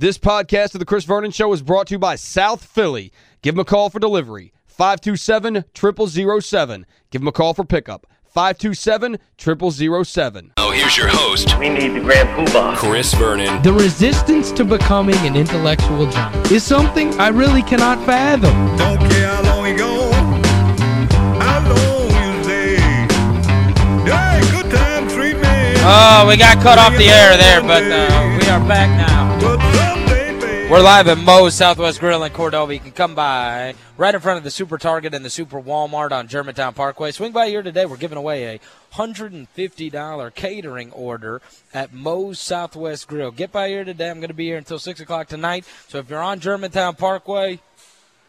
This podcast of The Chris Vernon Show is brought to you by South Philly. Give them a call for delivery. 527-0007. Give them a call for pickup. 527-0007. Oh, here's your host, We need the Grand Poobah. Chris Vernon. The resistance to becoming an intellectual giant is something I really cannot fathom. Don't care how long you go, how long you stay. Hey, good time treatment. Oh, we got cut off the air there, but uh, we are back now. We're live at Moe's Southwest Grill in Cordova. You can come by right in front of the Super Target and the Super Walmart on Germantown Parkway. Swing by here today. We're giving away a $150 catering order at Moe's Southwest Grill. Get by here today. I'm going to be here until 6 o'clock tonight. So if you're on Germantown Parkway,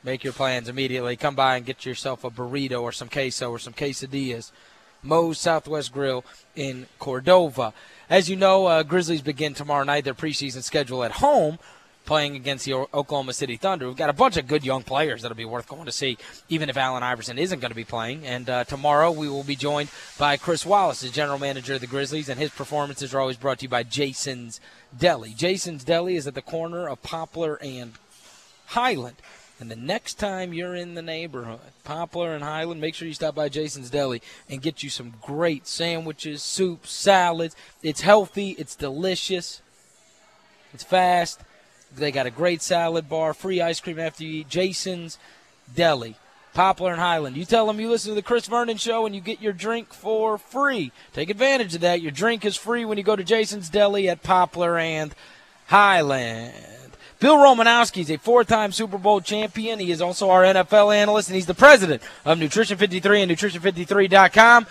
make your plans immediately. Come by and get yourself a burrito or some queso or some quesadillas. Moe's Southwest Grill in Cordova. As you know, uh, Grizzlies begin tomorrow night their preseason schedule at home, playing against the Oklahoma City Thunder. We've got a bunch of good young players that'll be worth going to see, even if Allen Iverson isn't going to be playing. And uh, tomorrow we will be joined by Chris Wallace, the general manager of the Grizzlies, and his performances are always brought to you by Jason's Deli. Jason's Deli is at the corner of Poplar and Highland. And the next time you're in the neighborhood, Poplar and Highland, make sure you stop by Jason's Deli and get you some great sandwiches, soups, salads. It's healthy, it's delicious, it's fast. They got a great salad bar, free ice cream after you eat. Jason's Deli, Poplar and Highland. You tell them you listen to the Chris Vernon Show and you get your drink for free. Take advantage of that. Your drink is free when you go to Jason's Deli at Poplar and Highland. Bill Romanowski is a four-time Super Bowl champion. He is also our NFL analyst, and he's the president of Nutrition 53 and Nutrition53.com.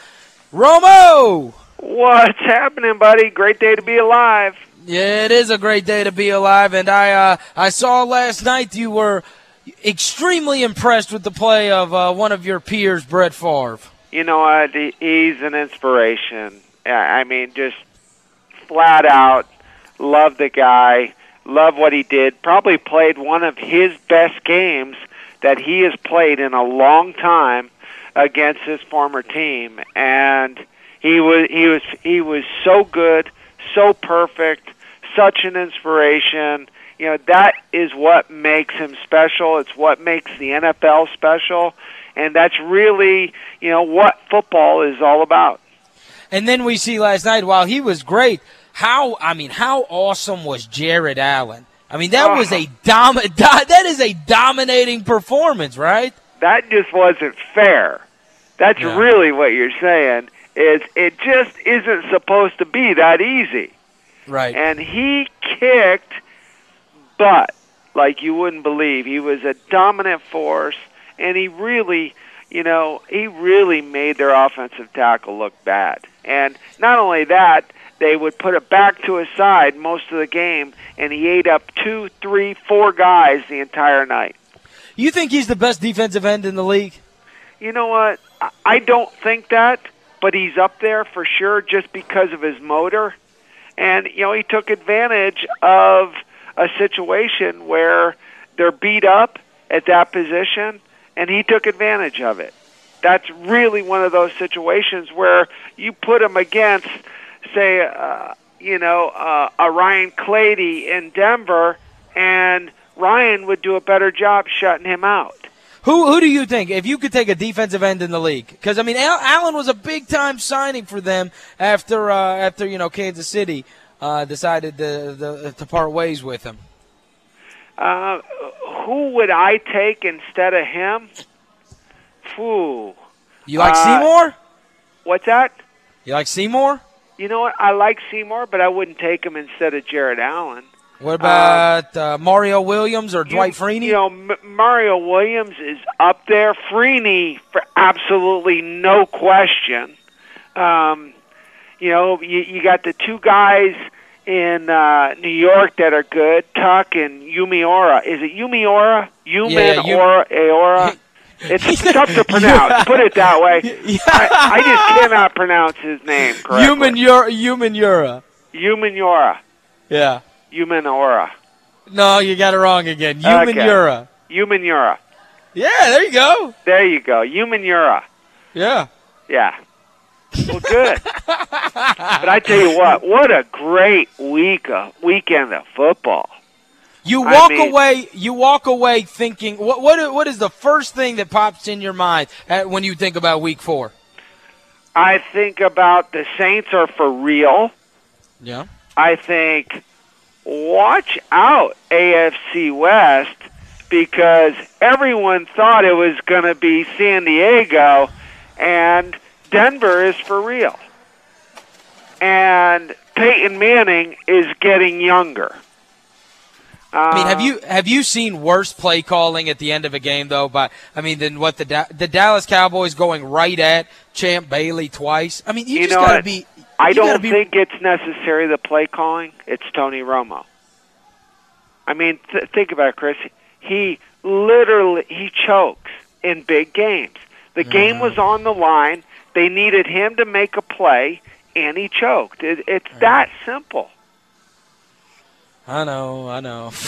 Romo! What's happening, buddy? Great day to be alive. Yeah, it is a great day to be alive, and I uh, I saw last night you were extremely impressed with the play of uh, one of your peers, Brett Favre. You know? He- He's an inspiration. I mean, just flat out love the guy, love what he did. Probably played one of his best games that he has played in a long time against his former team, and he was he was he was so good, so perfect, such an inspiration. You know that is what makes him special. It's what makes the NFL special, and that's really you know what football is all about. And then we see last night, while he was great, how I mean, how awesome was Jared Allen? I mean, that was a uh-huh. dom- do- that is a dominating performance, right? That just wasn't fair. That's Yeah. really what you're saying. Is it just isn't supposed to be that easy? Right. and he kicked butt like you wouldn't believe. He was a dominant force, and he really, you know, he really made their offensive tackle look bad. And not only that, they would put it back to his side most of the game, and he ate up two, three, four guys the entire night. You think he's the best defensive end in the league? You know what? I- I don't think that, but he's up there for sure just because of his motor. And, you know, he took advantage of a situation where they're beat up at that position, and he took advantage of it. That's really one of those situations where you put him against, say, uh, you know, uh, a Ryan Clady in Denver, and Ryan would do a better job shutting him out. Who who do you think if you could take a defensive end in the league? Because I mean, Al- Allen was a big time signing for them after uh, after you know Kansas City uh, decided to, to to part ways with him. Uh, who would I take instead of him? Phew. You like Uh, Seymour? What's that? You like Seymour? You know what? I like Seymour, but I wouldn't take him instead of Jared Allen. What about uh, Mario Williams or Dwight you, Freeney? You know, M- Mario Williams is up there. Freeney, for absolutely no question. Um, you know, you, you got the two guys in uh, New York that are good, Tuck and Yumiura. Is it Yumiura? Yumin Yeah, or Aora? It's tough to pronounce. Put it that way. I, I just cannot pronounce his name correctly. Human Ura. Human Ura. Yuminora. Yeah. Yuminora. No, you got it wrong again. Human Okay. Ura. Yuminura. Yeah, there you go. There you go. Yuminura. Yeah. Yeah. Well, good. but I tell you what, what a great week of weekend of football. You I walk mean- away. You walk away thinking. What what what is the first thing that pops in your mind when you think about Week Four? I think about the Saints are for real. Yeah. I think watch out AFC West because everyone thought it was going to be San Diego and Denver is for real. And Peyton Manning is getting younger. I mean, have Uh, you have you seen worse play calling at the end of a game though? By I mean, than what the Da- the Dallas Cowboys going right at Champ Bailey twice. I mean, you, You just gotta be. I don't be, think it's necessary the play calling. It's Tony Romo. I mean, th- think about it, Chris. He literally he chokes in big games. The game was on the line. They needed him to make a play, and he choked. It, it's that simple. I know, I know.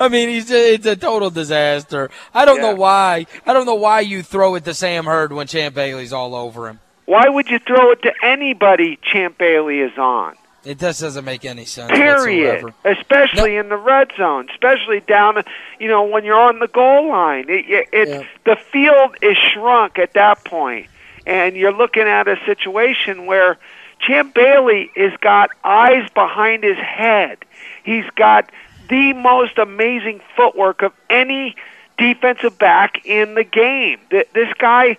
I mean, he's a, it's a total disaster. I don't know why. I don't know why you throw it to Sam Hurd when Champ Bailey's all over him. Why would you throw it to anybody Champ Bailey is on? It just doesn't make any sense Period. whatsoever. Especially in the red zone, especially down, you know, when you're on the goal line. It, it, it Yeah. the field is shrunk at that point, and you're looking at a situation where Champ Bailey has got eyes behind his head. He's got the most amazing footwork of any defensive back in the game. Th- This guy,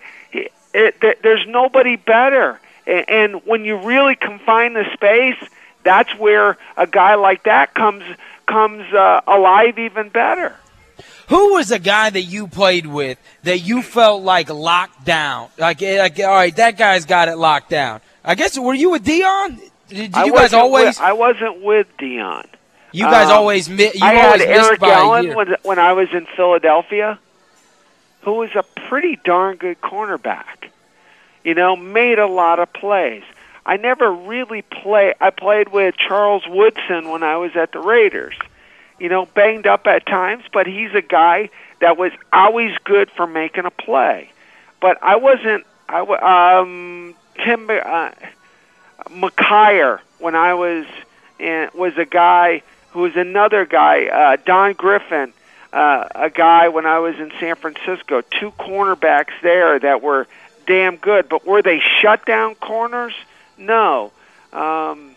it, there's nobody better. And when you really confine the space, that's where a guy like that comes comes uh, alive even better. Who was a guy that you played with that you felt like locked down? Like, eh, like all right, that guy's got it locked down. I guess were you with Deion? Did, did you guys always? With, I wasn't with Deion. you guys um, always mi- you I always had Eric Allen when when I was in Philadelphia, who was a pretty darn good cornerback. You know, made a lot of plays. I never really play. I played with Charles Woodson when I was at the Raiders. You know, banged up at times, but he's a guy that was always good for making a play. But I wasn't. I um Tim uh, McKyer when I was in, was a guy who was another guy. Uh, Don Griffin, uh, a guy when I was in San Francisco. Two cornerbacks there that were damn good, but were they shutdown corners? No. Um,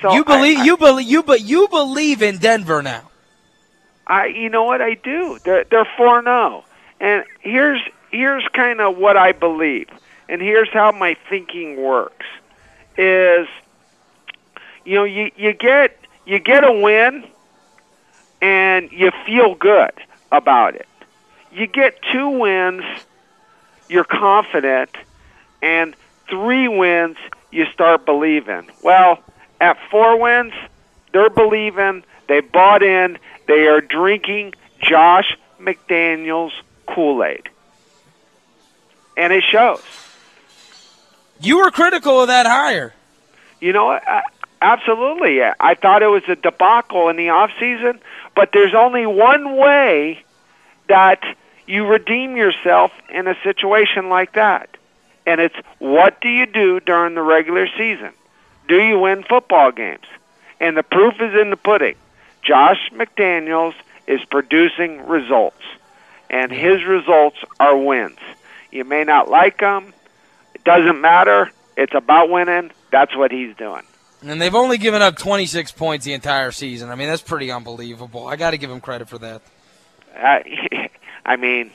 so you believe I, you believe you but you believe in Denver now. I, you know what I do? They're they're four zero, and here's here's kind of what I believe, and here's how my thinking works: is you know you you get you get a win, and you feel good about it. You get two wins, you're confident, and three wins, you start believing. Well, at four wins, they're believing, they bought in, they are drinking Josh McDaniels Kool Aid. And it shows. You were critical of that hire. You know what? I, absolutely. I thought it was a debacle in the off season, but there's only one way that you redeem yourself in a situation like that. And it's what do you do during the regular season? Do you win football games? And the proof is in the pudding. Josh McDaniels is producing results, and his results are wins. You may not like them. It doesn't matter. It's about winning. That's what he's doing. And they've only given up 26 points the entire season. I mean, that's pretty unbelievable. I got to give him credit for that. Uh, I mean,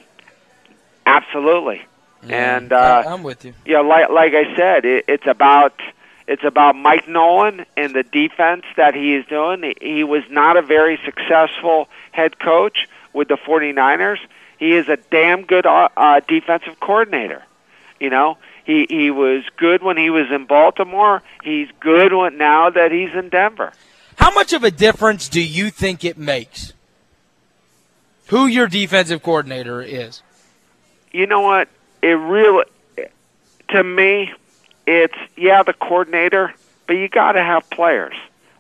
absolutely. Yeah, And, uh, I'm with you. Yeah, like like I said, it, it's about it's about Mike Nolan and the defense that he is doing. He, he was not a very successful head coach with the 49ers. He is a damn good uh, uh, defensive coordinator. You know, he he was good when he was in Baltimore. He's good when, now that he's in Denver. How much of a difference do you think it makes? Who your defensive coordinator is? you know what? It really, to me, it's yeah the coordinator, but you got to have players.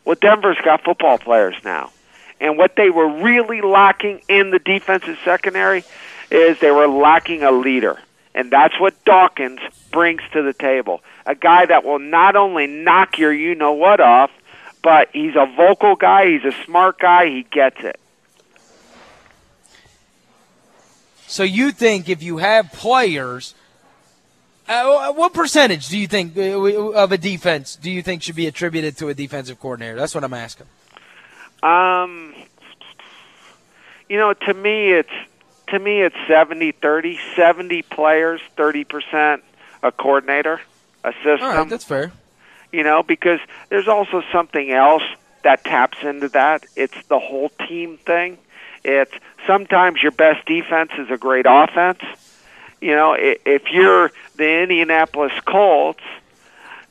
Well, Denver's got football players now, and what they were really lacking in the defensive secondary is they were lacking a leader, and that's what Dawkins brings to the table. A guy that will not only knock your you know what off, but he's a vocal guy. He's a smart guy. He gets it. So you think if you have players, uh, what percentage do you think uh, of a defense do you think should be attributed to a defensive coordinator? That's what I'm asking. Um, you know, to me, it's to me it's 70-30. 70 players, thirty percent a coordinator, a system. All right, that's fair. you know, because there's also something else that taps into that. It's the whole team thing. It's sometimes your best defense is a great offense. You know, i- if you're the Indianapolis Colts,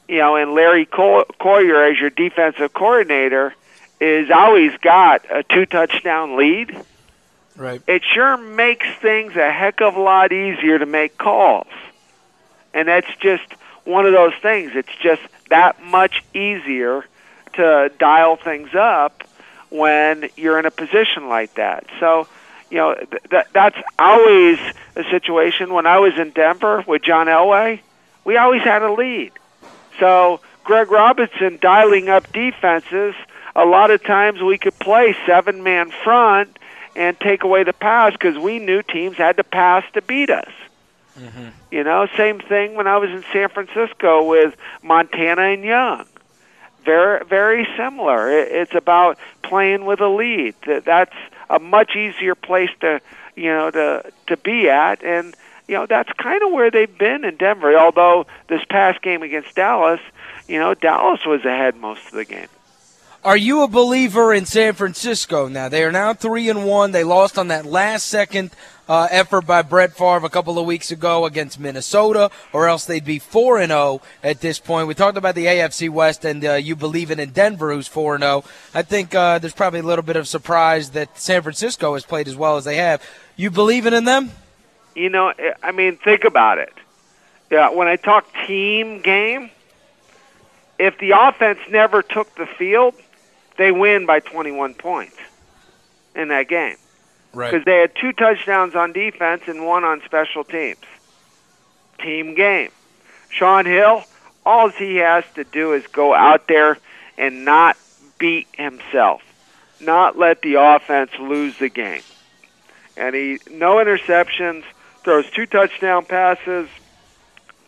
you know, and Larry Coyer as your defensive coordinator is always got a two touchdown lead, Right. it sure makes things a heck of a lot easier to make calls. And that's just one of those things. It's just that much easier to dial things up when you're in a position like that. So, you know, th- that that's always a situation. When I was in Denver with John Elway, we always had a lead. So, Greg Robinson dialing up defenses, a lot of times we could play seven man front and take away the pass because we knew teams had to pass to beat us. Mm-hmm. You know, same thing when I was in San Francisco with Montana and Young. Very, very similar. It's about playing with a lead. That's a much easier place to, you know, to to be at, and you know that's kind of where they've been in Denver. Although this past game against Dallas, you know, Dallas was ahead most of the game. Are you a believer in San Francisco now? They are now three and one. They lost on that last second uh, effort by Brett Favre a couple of weeks ago against Minnesota, or else they'd be four and zero at this point. We talked about the AFC West, and uh, you believe in in Denver, who's four and zero. I think uh, there's probably a little bit of surprise that San Francisco has played as well as they have. You believing in them? You know, I- I mean, think about it. Yeah, when I talk team game, if the offense never took the field, they win by 21 points in that game because they had two touchdowns on defense and one on special teams. Team game. Shaun Hill, all he has to do is go out there and not beat himself, not let the offense lose the game. And he no interceptions, throws two touchdown passes,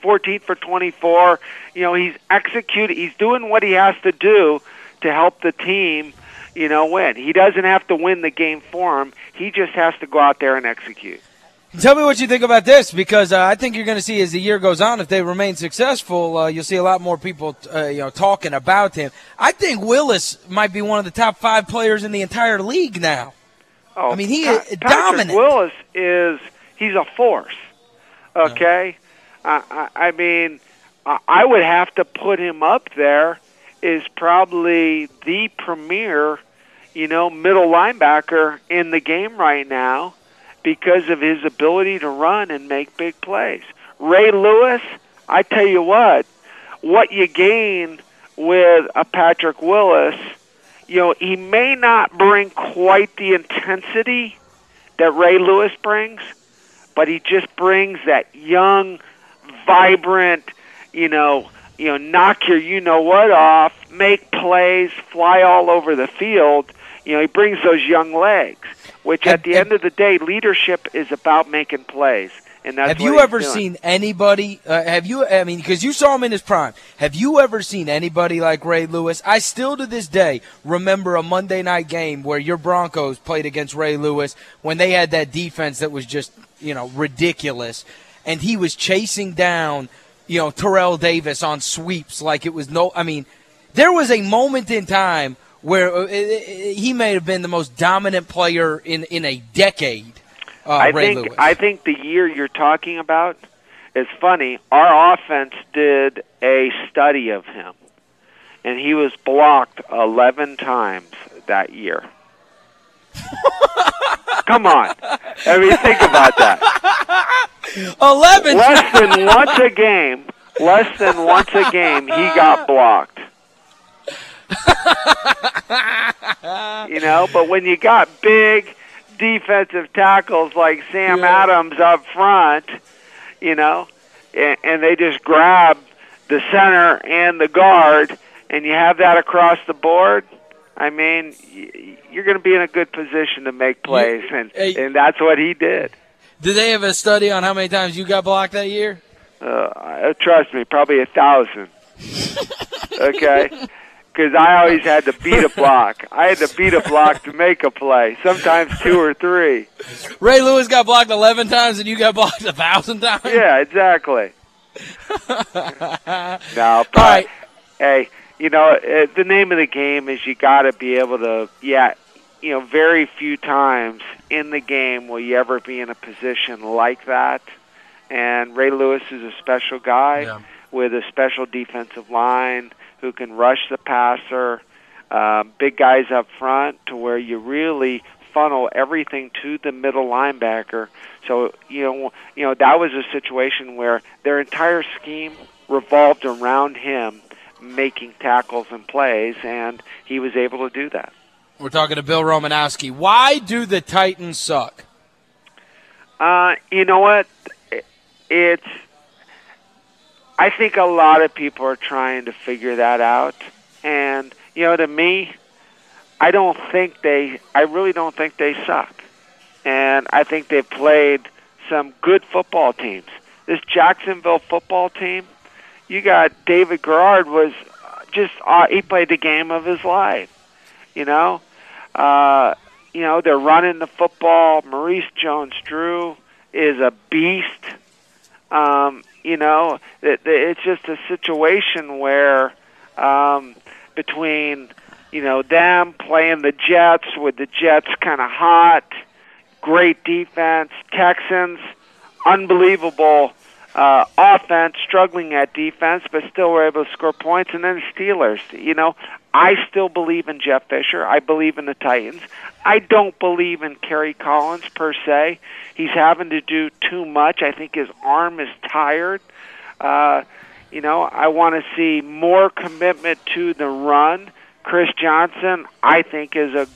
14 for 24. You know, he's executing, he's doing what he has to do to help the team, you know, win. He doesn't have to win the game for him. He just has to go out there and execute. Tell me what you think about this, because uh, I think you're going to see as the year goes on, if they remain successful, uh, you'll see a lot more people, uh, you know, talking about him. I think Willis might be one of the top five players in the entire league now. Oh, I mean, he Pa- is dominant. Willis is he's a force. Okay, I, I, I mean, I, I would have to put him up there. Is probably the premier, you know, middle linebacker in the game right now because of his ability to run and make big plays. Ray Lewis, I tell you what, what you gain with a Patrick Willis you know, he may not bring quite the intensity that Ray Lewis brings, but he just brings that young, vibrant, you know, you know, knock your you know what off, make plays, fly all over the field. You know, he brings those young legs, which at the end of the day, leadership is about making plays, and that's have you ever doing. seen anybody? Uh, have you? I mean, because you saw him in his prime. Have you ever seen anybody like Ray Lewis? I still to this day remember a Monday night game where your Broncos played against Ray Lewis when they had that defense that was just you know ridiculous, and he was chasing down you know Terrell Davis on sweeps like it was no. I mean, there was a moment in time where uh, he may have been the most dominant player in in a decade. Uh, I Ray think Lewis. I think the year you're talking about is funny. Our offense did a study of him, and he was blocked 11 times that year. Come on, I mean, think about that. Eleven. Less than once a game, less than once a game, he got blocked. you know, but when you got big defensive tackles like Sam Yeah. Adams up front, you know, and, and they just grab the center and the guard, and you have that across the board, I mean, you're going to be in a good position to make plays, and and that's what he did. Did they have a study on how many times you got blocked that year? Uh, trust me, probably a thousand. okay, because I always had to beat a block. I had to beat a block to make a play. Sometimes two or three. Ray Lewis got blocked 11 times and you got blocked a thousand times? Yeah, exactly. no, but All right. hey, you know, uh, the name of the game is you got to be able to, yeah, you know, very few times in the game will you ever be in a position like that. And Ray Lewis is a special guy Yeah. with a special defensive line who can rush the passer, um, big guys up front to where you really funnel everything to the middle linebacker. So you know, you know that was a situation where their entire scheme revolved around him making tackles and plays, and he was able to do that. We're talking to Bill Romanowski. Why do the Titans suck? Uh, you know what? It's. I think a lot of people are trying to figure that out, and you know, to me, I don't think they. I really don't think they suck, and I think they've played some good football teams. This Jacksonville football team, you got David Garrard was just uh, he played the game of his life, you know. Uh, you know they're running the football. Maurice Jones-Drew is a beast. Um, you know, it, it's just a situation where um, between you know them playing the Jets with the Jets kind of hot, great defense, Texans, unbelievable uh, offense, struggling at defense, but still were able to score points, and then Steelers. You know, I still believe in Jeff Fisher. I believe in the Titans. I don't believe in Kerry Collins per se. He's having to do too much. I think his arm is tired. Uh, you know, I want to see more commitment to the run. Chris Johnson, I think, is a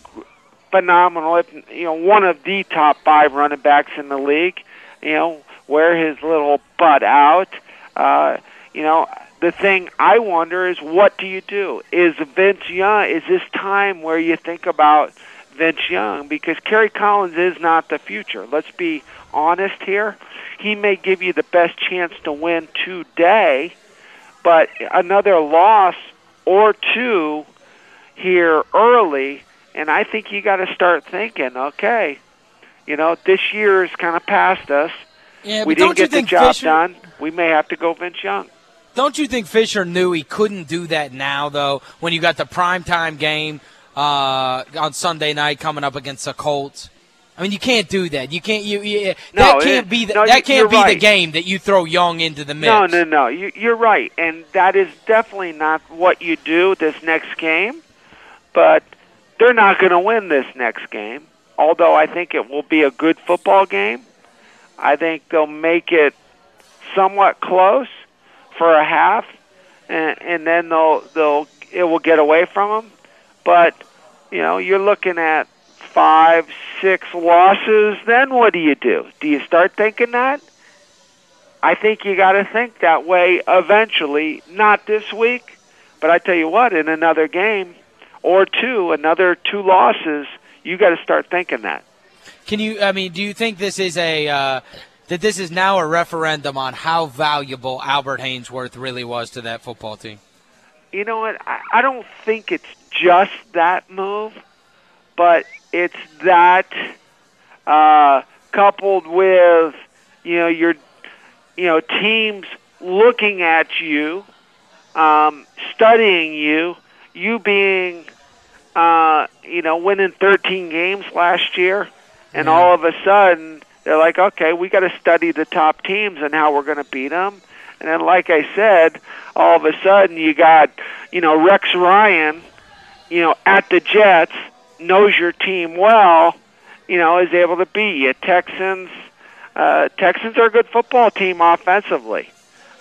phenomenal, you know, one of the top five running backs in the league. You know, wear his little butt out. Uh, you know, the thing I wonder is, what do you do? Is Vince Young? Is this time where you think about Vince Young? Because Kerry Collins is not the future. Let's be honest here. He may give you the best chance to win today, but another loss or two here early, and I think you got to start thinking, okay, you know, this year is kind of past us. Yeah, we didn't get the job Fisher, done. We may have to go Vince Young. Don't you think Fisher knew he couldn't do that now, though, when you got the primetime game uh, on Sunday night coming up against the Colts? I mean, you can't do that. You can't. You, you No, that it- can't be the, no, that can't be the game that you throw Young into the mix. No, no, no. You, you're right, and that is definitely not what you do this next game. But they're not going to win this next game. Although I think it will be a good football game. I think they'll make it somewhat close for a half, and, and then they'll they'll it will get away from them. But you know, you're looking at five, six losses. Then what do you do? Do you start thinking that? I think you got to think that way eventually. Not this week, but I tell you what, in another game or two, another two losses, you got to start thinking that. Can you? I mean, do you think this is a uh, that this is now a referendum on how valuable Albert Haynesworth really was to that football team? You know what? I, I don't think it's just that move, but it's that uh, coupled with you know your you know teams looking at you, um, studying you, you being uh, you know winning 13 games last year, and all of a sudden they're like, okay, we got to study the top teams and how we're going to beat them. And then, like I said, all of a sudden you got, you know, Rex Ryan, you know, at the Jets, knows your team well, you know, is able to beat you. Texans, uh, Texans are a good football team offensively.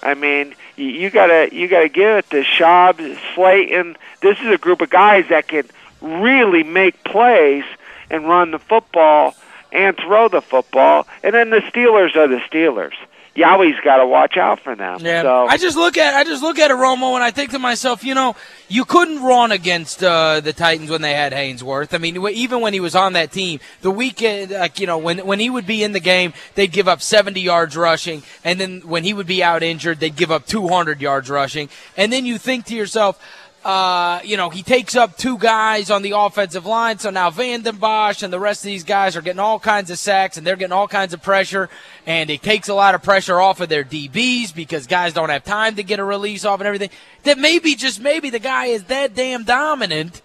I mean, you, you gotta you gotta give it to Schaub, Slaton. This is a group of guys that can really make plays and run the football and throw the football. And then the Steelers are the Steelers. you always got to watch out for them. Yeah, So I just look at I just look at it, Romo, and I think to myself, you know, you couldn't run against uh, the Titans when they had Haynesworth. I mean, even when he was on that team, the weekend, like you know, when when he would be in the game, they'd give up 70 yards rushing, and then when he would be out injured, they'd give up 200 yards rushing, and then you think to yourself. Uh, you know, he takes up two guys on the offensive line, so now Vanden Bosch and the rest of these guys are getting all kinds of sacks and they're getting all kinds of pressure, and it takes a lot of pressure off of their DBs because guys don't have time to get a release off and everything. That maybe, just maybe, the guy is that damn dominant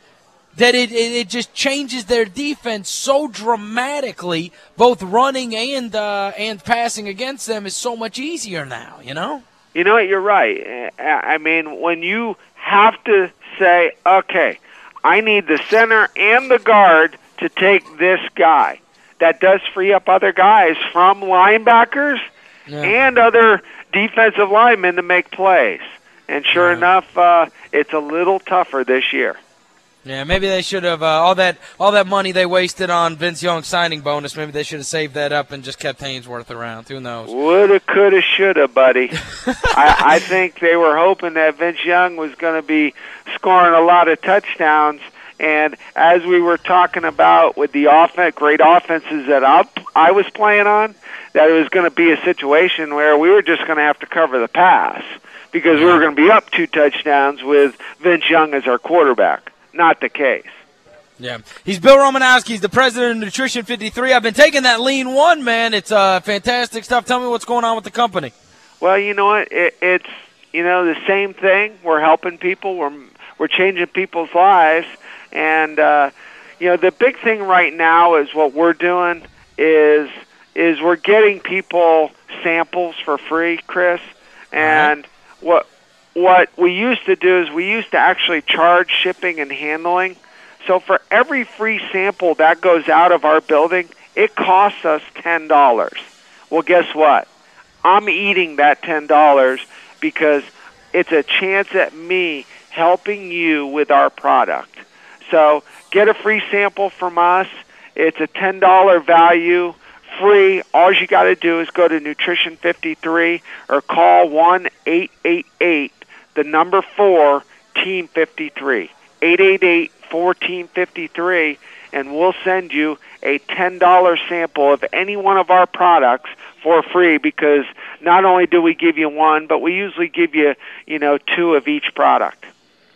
that it, it, it just changes their defense so dramatically, both running and uh, and passing against them is so much easier now, you know? You know what? You're right. I mean, when you have to say, okay, I need the center and the guard to take this guy, that does free up other guys from linebackers Yeah. and other defensive linemen to make plays. And sure Yeah. enough, uh, it's a little tougher this year. Yeah, maybe they should have uh, all that all that money they wasted on Vince Young's signing bonus. Maybe they should have saved that up and just kept Haynesworth around. Who knows? Woulda, coulda, shoulda, buddy. I, I think they were hoping that Vince Young was going to be scoring a lot of touchdowns. And as we were talking about with the offense, great offenses that I, I was playing on, that it was going to be a situation where we were just going to have to cover the pass because we were going to be up two touchdowns with Vince Young as our quarterback. Not the case. Yeah, he's Bill Romanowski. He's the president of Nutrition 53. I've been taking that Lean One, man. It's uh, fantastic stuff. Tell me what's going on with the company. Well, you know what? It, it's you know the same thing. We're helping people. We're we're changing people's lives, and uh, you know the big thing right now is what we're doing is is we're getting people samples for free, Chris. And what what we used to do is we used to actually charge shipping and handling. So for every free sample that goes out of our building, it costs us ten dollars. Well, guess what? I'm eating that ten dollars because it's a chance at me helping you with our product. So get a free sample from us. It's a ten dollar value, free. All you got to do is go to Nutrition 53 or call one eight eight eight the number four Team 53 eight eight eight four Team 53 and we'll send you a $10 sample of any one of our products for free because not only do we give you one, but we usually give you, you know, two of each product.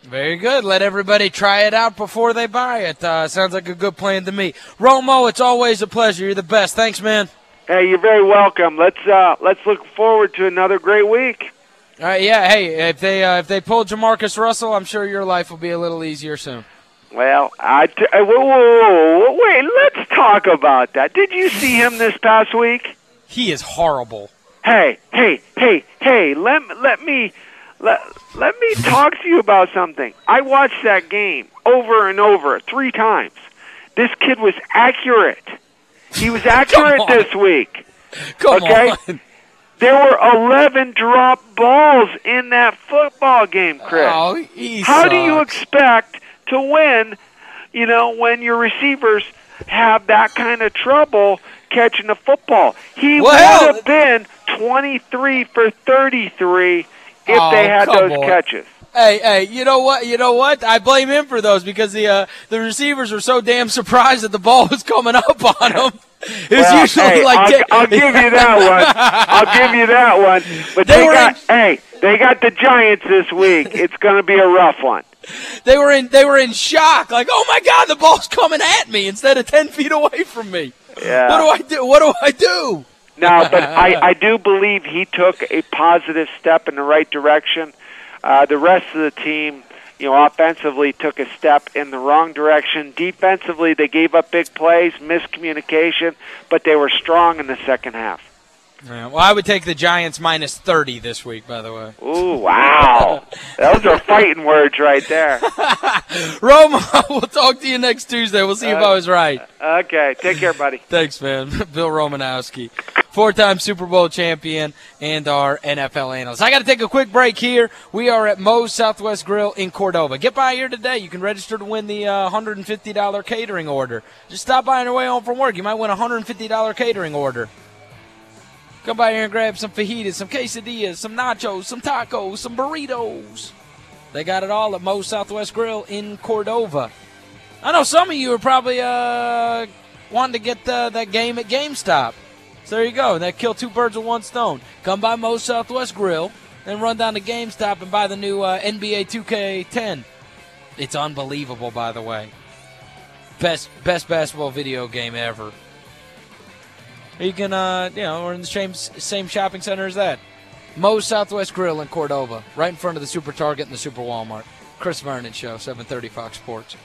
Very good. Let everybody try it out before they buy it. Uh, sounds like a good plan to me. Romo, it's always a pleasure. You're the best. Thanks, man. Hey, you're very welcome. Let's uh, let's look forward to another great week. All right, yeah. Hey, if they uh, if they pull JaMarcus Russell, I'm sure your life will be a little easier soon. Well, I t- uh, whoa, whoa, whoa, wait. Let's talk about that. Did you see him this past week? He is horrible. Hey, hey, hey, hey. Let let me let let me talk to you about something. I watched that game over and over three times. This kid was accurate. He was accurate this week. Come Okay. on. There were 11 drop balls in that football game, Chris. Oh, How do you expect to win, you know, when your receivers have that kind of trouble catching the football? He Well- would have been 23 for 33 if Oh, they had those on. catches. Hey, hey, you know what? You know what? I blame him for those because the uh, the receivers were so damn surprised that the ball was coming up on them. It was Well, usually hey, like I'll, I'll give you that one. I'll give you that one. But They they, got in- hey, they got the Giants this week. It's going to be a rough one. they were in they were in shock, like, oh my god, the ball's coming at me instead of ten feet away from me. Yeah. What do I do? What do I do? No, but I, I do believe he took a positive step in the right direction. Uh, the rest of the team, you know, offensively took a step in the wrong direction. Defensively, they gave up big plays, miscommunication, but they were strong in the second half. Yeah, well, I would take the Giants minus thirty this week. By the way, Ooh, wow. Those are fighting words right there. Roma, we'll talk to you next Tuesday. We'll see if Uh, I was right. Okay, take care, buddy. Thanks, man. Bill Romanowski, four-time Super Bowl champion and our NFL analyst. I got to take a quick break here. We are at Moe's Southwest Grill in Cordova. Get by here today. You can register to win the uh, $150 catering order. Just stop by on your way home from work. You might win a $150 catering order. Come by here and grab some fajitas, some quesadillas, some nachos, some tacos, some burritos. They got it all at Moe's Southwest Grill in Cordova. I know some of you are probably uh, wanting to get the, that game at GameStop. So there you go. That kill two birds with one stone. Come by Moe's Southwest Grill, then run down to GameStop and buy the new uh, NBA 2K10. It's unbelievable, by the way. Best best basketball video game ever. You can, uh, you know, we're in the same same shopping center as that. Moe's Southwest Grill in Cordova, right in front of the Super Target and the Super Walmart. Chris Vernon Show, 730 Fox Sports.